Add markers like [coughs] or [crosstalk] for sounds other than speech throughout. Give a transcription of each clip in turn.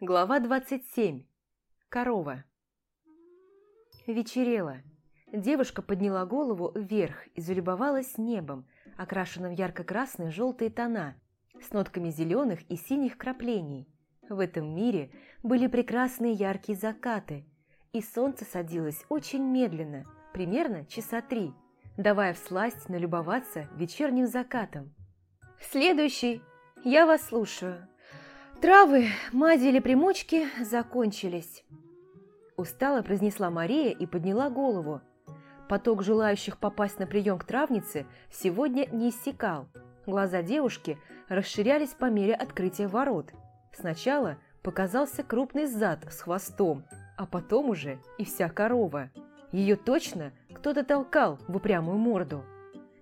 Глава 27. Корова. Вечерело. Девушка подняла голову вверх и залюбовалась небом, окрашенным ярко-красные желтые тона, с нотками зеленых и синих краплений. В этом мире были прекрасные яркие закаты, и солнце садилось очень медленно, примерно часа три, давая всласть налюбоваться вечерним закатом. «Следующий. Я вас слушаю». Травы, мази или примочки закончились. Устало произнесла Мария и подняла голову. Поток желающих попасть на прием к травнице сегодня не иссякал. Глаза девушки расширялись по мере открытия ворот. Сначала показался крупный зад с хвостом, а потом уже и вся корова. Ее точно кто-то толкал в упрямую морду.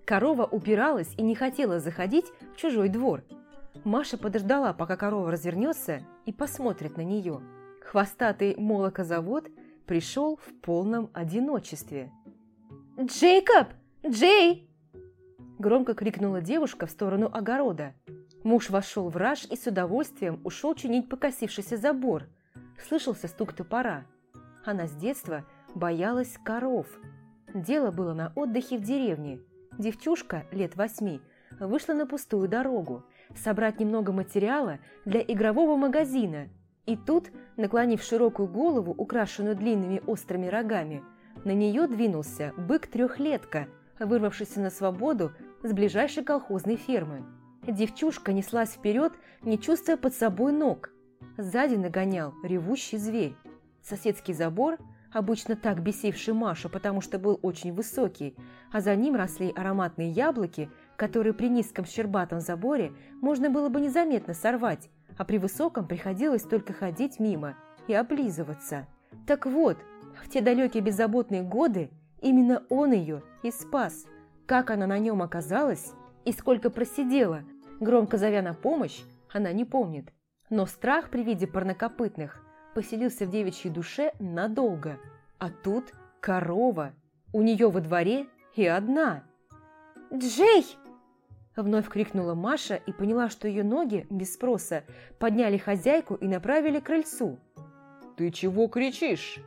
Корова упиралась и не хотела заходить в чужой двор – Маша подождала, пока корова развернется и посмотрит на нее. Хвостатый молокозавод пришел в полном одиночестве. «Джейкоб! Джей!» Громко крикнула девушка в сторону огорода. Муж вошел в раж и с удовольствием ушел чинить покосившийся забор. Слышался стук топора. Она с детства боялась коров. Дело было на отдыхе в деревне. Девчушка лет восьми вышла на пустую дорогу собрать немного материала для игрового магазина. И тут, наклонив широкую голову, украшенную длинными острыми рогами, на нее двинулся бык-трехлетка, вырвавшийся на свободу с ближайшей колхозной фермы. Девчушка неслась вперед, не чувствуя под собой ног. Сзади нагонял ревущий зверь. Соседский забор, обычно так бесивший Машу, потому что был очень высокий, а за ним росли ароматные яблоки – которые при низком щербатом заборе можно было бы незаметно сорвать, а при высоком приходилось только ходить мимо и облизываться. Так вот, в те далекие беззаботные годы именно он ее и спас. Как она на нем оказалась и сколько просидела, громко зовя на помощь, она не помнит. Но страх при виде парнокопытных поселился в девичьей душе надолго. А тут корова. У нее во дворе и одна. «Джей!» Вновь крикнула Маша и поняла, что ее ноги, без спроса, подняли хозяйку и направили к крыльцу. «Ты чего кричишь?»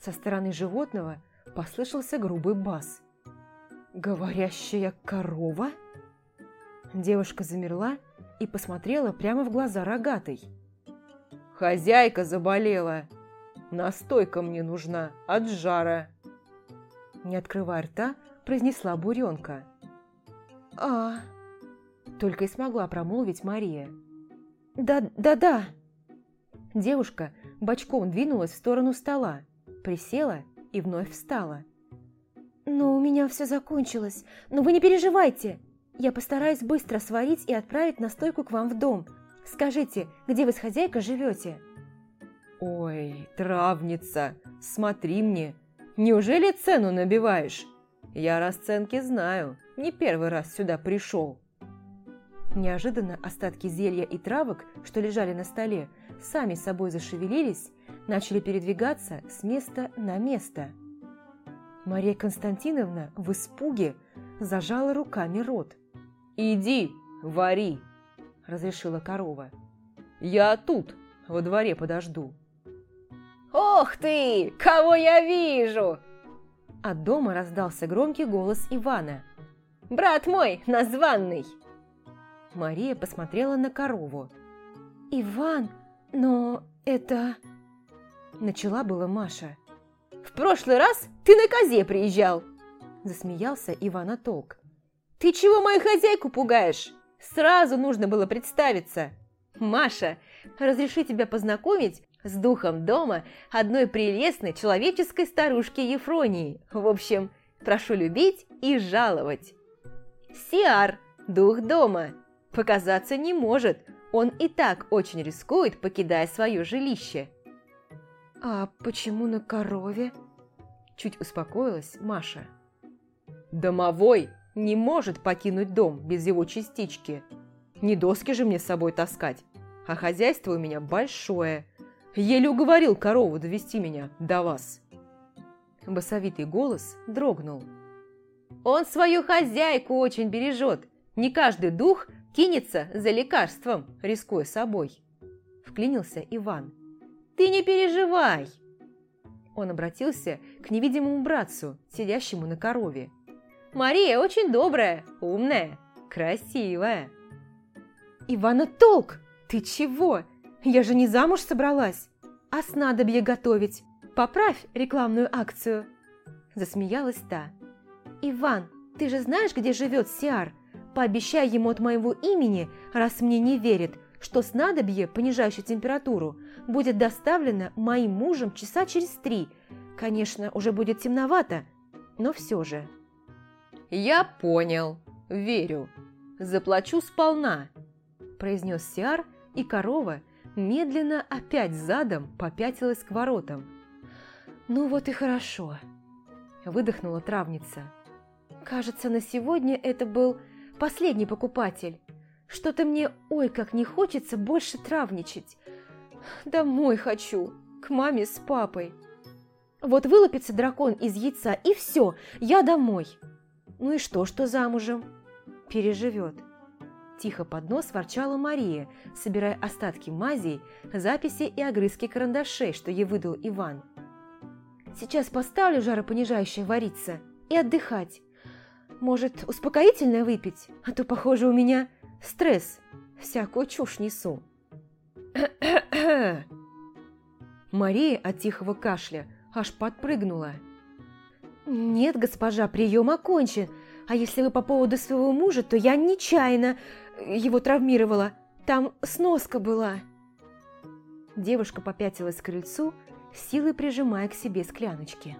Со стороны животного послышался грубый бас. «Говорящая корова?» Девушка замерла и посмотрела прямо в глаза рогатой. «Хозяйка заболела! Настойка мне нужна от жара!» Не открывая рта, произнесла буренка а Только и смогла промолвить Мария. «Да, да, да!» Девушка бочком двинулась в сторону стола, присела и вновь встала. «Ну, у меня все закончилось, но вы не переживайте. Я постараюсь быстро сварить и отправить настойку к вам в дом. Скажите, где вы с хозяйкой живете?» «Ой, травница, смотри мне, неужели цену набиваешь? Я расценки знаю, не первый раз сюда пришел. Неожиданно остатки зелья и травок, что лежали на столе, сами собой зашевелились, начали передвигаться с места на место. Мария Константиновна в испуге зажала руками рот. «Иди, вари!» – разрешила корова. «Я тут, во дворе подожду». «Ох ты! Кого я вижу!» От дома раздался громкий голос Ивана. Брат мой, названный!» Мария посмотрела на корову. «Иван, но это...» Начала была Маша. «В прошлый раз ты на козе приезжал!» Засмеялся Иван Толк. «Ты чего мою хозяйку пугаешь? Сразу нужно было представиться!» «Маша, разреши тебя познакомить с духом дома одной прелестной человеческой старушки Ефронии. В общем, прошу любить и жаловать!» Сиар, дух дома. Показаться не может, он и так очень рискует, покидая свое жилище. «А почему на корове?» Чуть успокоилась Маша. «Домовой не может покинуть дом без его частички. Не доски же мне с собой таскать, а хозяйство у меня большое. Еле уговорил корову довести меня до вас». Басовитый голос дрогнул. Он свою хозяйку очень бережет. Не каждый дух кинется за лекарством, рискуя собой. вклинился Иван. «Ты не переживай!» Он обратился к невидимому братцу, сидящему на корове. «Мария очень добрая, умная, красивая!» «Ивана толк! Ты чего? Я же не замуж собралась, а снадобье готовить. Поправь рекламную акцию!» Засмеялась та. «Иван, ты же знаешь, где живет Сиар? Пообещай ему от моего имени, раз мне не верит, что снадобье, понижающее температуру, будет доставлено моим мужем часа через три. Конечно, уже будет темновато, но все же. «Я понял. Верю. Заплачу сполна», – произнес Сиар, и корова медленно опять задом попятилась к воротам. «Ну вот и хорошо», – выдохнула травница. «Кажется, на сегодня это был последний покупатель. Что-то мне, ой, как не хочется больше травничать. Домой хочу, к маме с папой. Вот вылупится дракон из яйца, и все, я домой. Ну и что, что замужем? Переживет. Тихо под нос ворчала Мария, собирая остатки мазей, записи и огрызки карандашей, что ей выдал Иван. Сейчас поставлю жаропонижающее вариться и отдыхать. Может, успокоительное выпить? А то, похоже, у меня стресс. Всякую чушь несу. [coughs] Мария от тихого кашля аж подпрыгнула. «Нет, госпожа, прием окончен. А если вы по поводу своего мужа, то я нечаянно его травмировала. Там сноска была». Девушка попятилась к крыльцу, силой прижимая к себе скляночки.